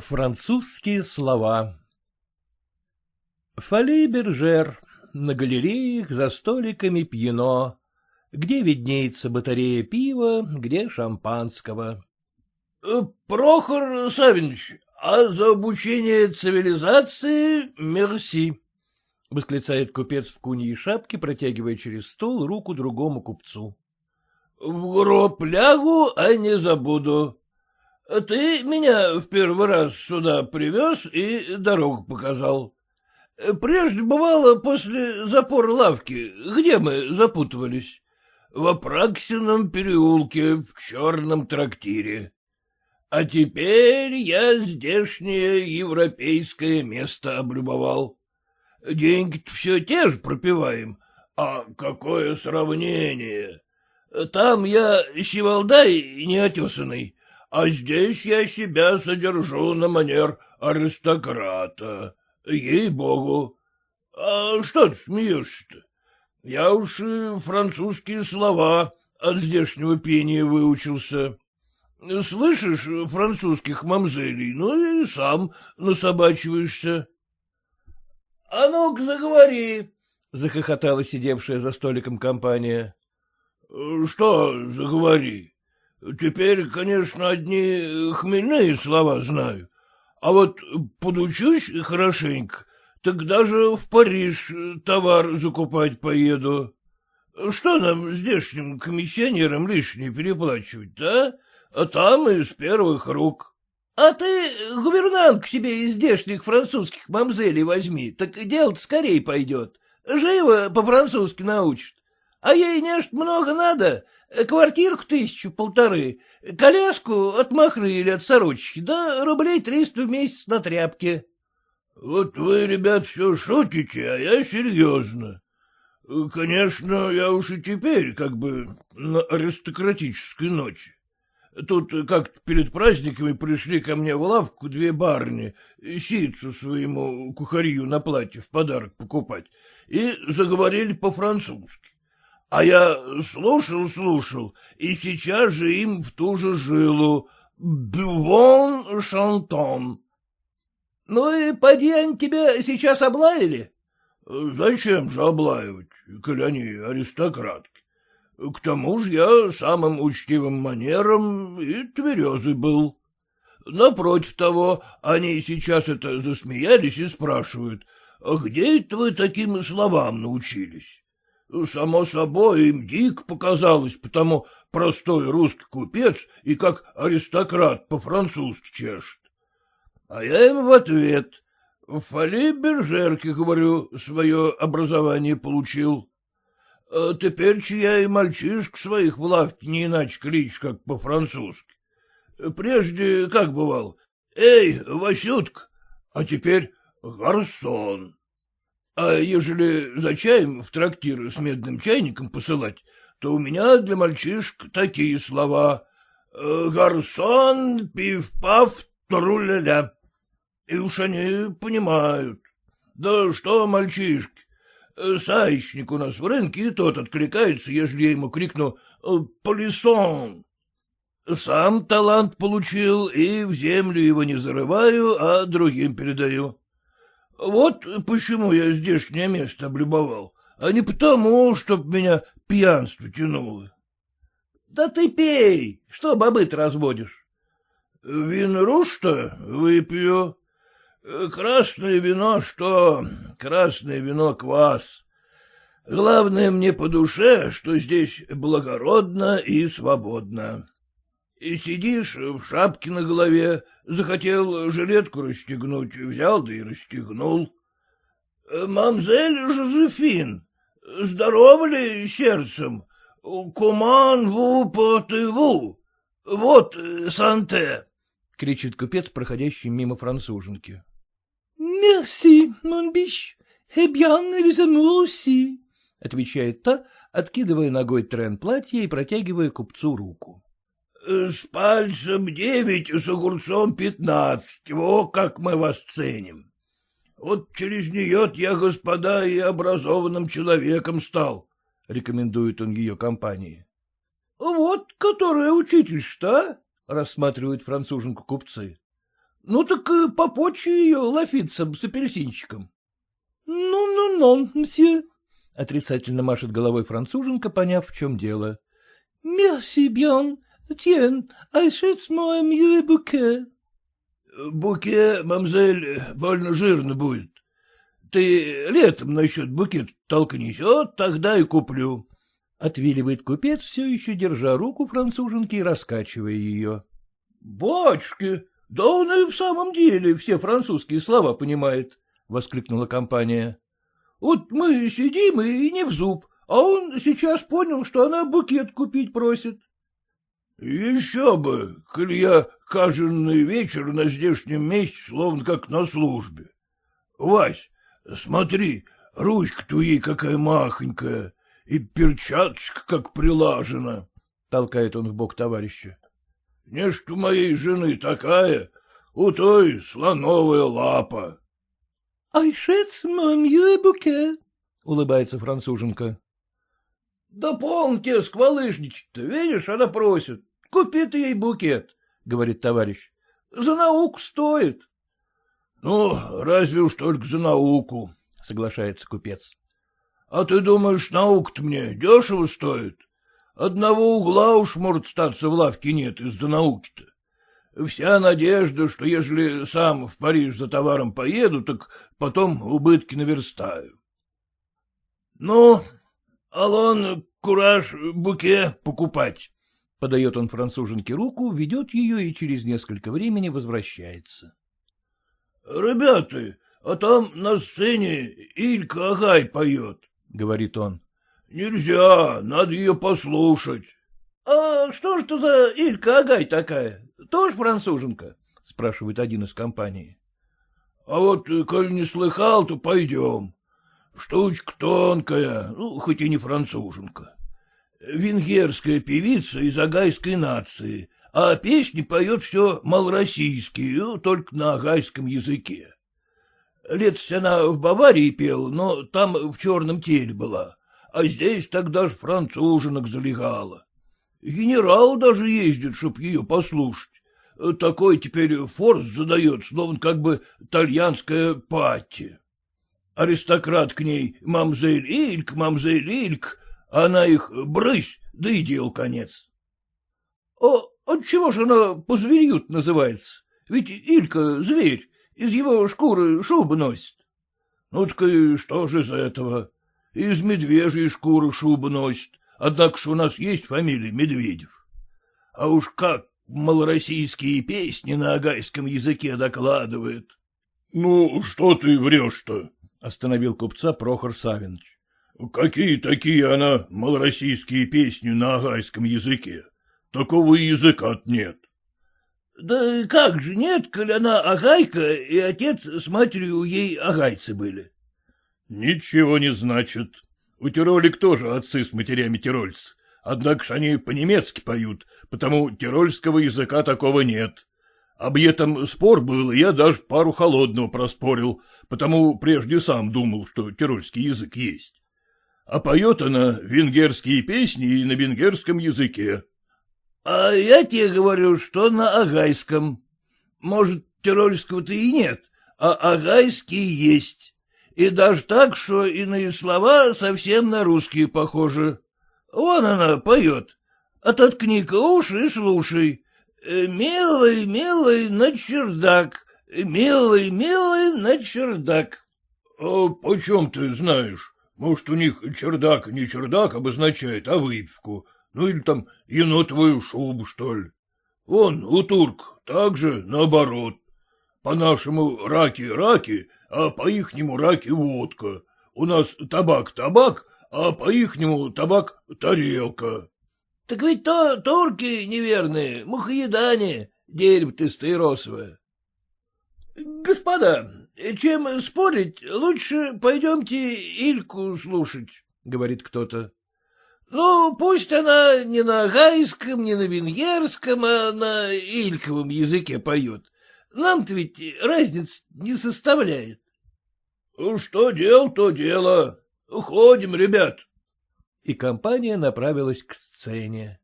Французские слова Фоли Бержер. На галереях за столиками пьяно. Где виднеется батарея пива, где шампанского. Э, — Прохор Савинович, а за обучение цивилизации мерси, — восклицает купец в куньей шапке, протягивая через стол руку другому купцу. — В гроб лягу, а не забуду. Ты меня в первый раз сюда привез и дорогу показал. Прежде бывало после запора лавки, где мы запутывались? В Апраксином переулке, в черном трактире. А теперь я здешнее европейское место облюбовал. Деньги-то все те же пропиваем, а какое сравнение! Там я щевалдай неотесанный, а здесь я себя содержу на манер аристократа. Ей-богу. А что ты смеешься-то? Я уж и французские слова от здешнего пения выучился. Слышишь французских мамзелей, ну и сам насобачиваешься. — А ну-ка заговори, — захохотала сидевшая за столиком компания. — Что заговори? Теперь, конечно, одни хмельные слова знаю, а вот подучусь хорошенько, так даже в Париж товар закупать поеду. Что нам здешним комиссионерам лишнее переплачивать а? А там из первых рук. — А ты гувернант к себе из здешних французских мамзелей возьми, так дело-то скорее пойдет. Живо по-французски научит. А ей, нечто много надо, квартирку тысячу-полторы, коляску от махры или от сорочки, да рублей триста в месяц на тряпке. — Вот вы, ребят, все шутите, а я серьезно. Конечно, я уж и теперь как бы на аристократической ночи. Тут как-то перед праздниками пришли ко мне в лавку две барни, сицу своему кухарью на платье в подарок покупать, и заговорили по-французски. А я слушал-слушал, и сейчас же им в ту же жилу «Бювон шантон». — Ну и поди они тебя сейчас облаяли? — Зачем же облаивать, коли они аристократки? К тому же я самым учтивым манером и тверезый был. Напротив того, они сейчас это засмеялись и спрашивают, а где это вы таким словам научились? Само собой, им дико показалось, потому простой русский купец и как аристократ по-французски чешет. А я им в ответ, в Фали Бержерке, говорю, свое образование получил. А теперь я и мальчишек своих в лавке не иначе клич, как по-французски. Прежде как бывал? Эй, Васютка, а теперь гарсон. А ежели за чаем в трактир с медным чайником посылать, то у меня для мальчишек такие слова. «Э, Гарсон, пив-пав, тру-ля-ля. И уж они понимают. Да что, мальчишки, саечник у нас в рынке, и тот откликается, ежели я ему крикну «Полисон». Сам талант получил, и в землю его не зарываю, а другим передаю. Вот почему я здешнее место облюбовал, а не потому, чтоб меня пьянство тянуло. — Да ты пей, что бобыт разводишь? — Винру-что выпью. Красное вино что? Красное вино квас. Главное мне по душе, что здесь благородно и свободно. И сидишь в шапке на голове, захотел жилетку расстегнуть, взял да и расстегнул. Мамзель Жозефин, здорово ли сердцем? Куман ву потыву. Вот санте, — кричит купец, проходящий мимо француженки. — Мерси, мон биш, э бьян aussi, — отвечает та, откидывая ногой трен платья и протягивая купцу руку. Э, — С пальцем девять, с огурцом пятнадцать. Во как мы вас ценим. Вот через нее я, господа, и образованным человеком стал, — рекомендует он ее компании. — Вот которая учитель-что, а? — рассматривают француженку купцы. Ну так э, попочу ее лафитцем с апельсинчиком. Ну-ну-ну, мсье, — отрицательно машет головой француженка, поняв, в чем дело. — Мерси bien. Тien, achète-moi mieux буке. — Буке, мамзель, больно жирно будет. Ты летом насчет букет толкнись, вот тогда и куплю. Отвиливает купец, все еще держа руку француженки и раскачивая ее. — Бачки, да он и в самом деле все французские слова понимает, — воскликнула компания. — Вот мы сидим и не в зуб, а он сейчас понял, что она букет купить просит. — Еще бы, коль я каждый вечер на здешнем месте, словно как на службе. Вась, смотри, ручка твоей какая махонькая, и перчаточка как прилажена, — толкает он в бок товарища. Не что моей жены такая, у той слоновая лапа. — Айшец мамью буке, — улыбается француженка. — Да полните сквалышничать-то, видишь, она просит. Купи ты ей букет, — говорит товарищ. — За науку стоит. — Ну, разве уж только за науку, — соглашается купец. — А ты думаешь, наука-то мне дешево стоит? Одного угла уж, может, статься в лавке нет из-за науки-то. Вся надежда, что ежели сам в Париж за товаром поеду, так потом убытки наверстаю. Ну, Алон, кураж, буке покупать. Подает он француженке руку, ведет ее и через несколько времени возвращается. — Ребята, а там на сцене Илька Агай поет, — говорит он. — Нельзя, надо ее послушать. — А что ж это за Илька Агай такая? Тоже француженка? — спрашивает один из компании. — А вот, коль не слыхал, то пойдем. Штучка тонкая, ну, хоть и не француженка. Венгерская певица из агайской нации, а песни поет все малороссийские, ну, только на агайском языке. Летось она в Баварии пела, но там в черном теле была а здесь тогда ж француженок залегала. Генерал даже ездит, чтоб ее послушать. Такой теперь форс задает, словно как бы итальянская пати. Аристократ к ней мамзель Ильк, мамзель Ильк, она их брысь, да и дел конец. А отчего же она по-зверют называется? Ведь Илька — зверь, из его шкуры шубы носит. Ну так и что же из этого? Из медвежьей шкуры шубу носит, однако ж у нас есть фамилия Медведев. А уж как малороссийские песни на агайском языке докладывают. — Ну, что ты врешь-то? — остановил купца Прохор Савинович. — Какие такие она малороссийские песни на агайском языке? Такого языка нет. — Да как же нет, коль она агайка, и отец с матерью ей агайцы были? Ничего не значит. У тиролик тоже отцы с матерями тирольцы. Однако ж они по-немецки поют, потому тирольского языка такого нет. Об этом спор был, и я даже пару холодного проспорил, потому прежде сам думал, что тирольский язык есть. А поет она венгерские песни и на венгерском языке. — А я тебе говорю, что на агайском. Может, тирольского-то и нет, а агайский есть. И даже так, что иные слова совсем на русские похожи. Вон она поет. Ототкни-ка уши и слушай. «Милый, милый, на чердак, милый, милый, на чердак». «А почем ты знаешь? Может, у них чердак не чердак обозначает, а выпивку? Ну или там енотовую шубу, что ли? Вон, у турк так же наоборот. По-нашему раки-раки, а по-ихнему раки водка. У нас табак-табак, а по-ихнему табак-тарелка. — Так ведь то турки неверные, мухоедане, дерево ты стаиросовое. — Господа, чем спорить, лучше пойдемте Ильку слушать, — говорит кто-то. — Ну, пусть она не на гайском, не на венгерском, а на ильковом языке поет. Нам-то ведь разницы не составляет. — Что дел, то дело. Уходим, ребят. И компания направилась к сцене.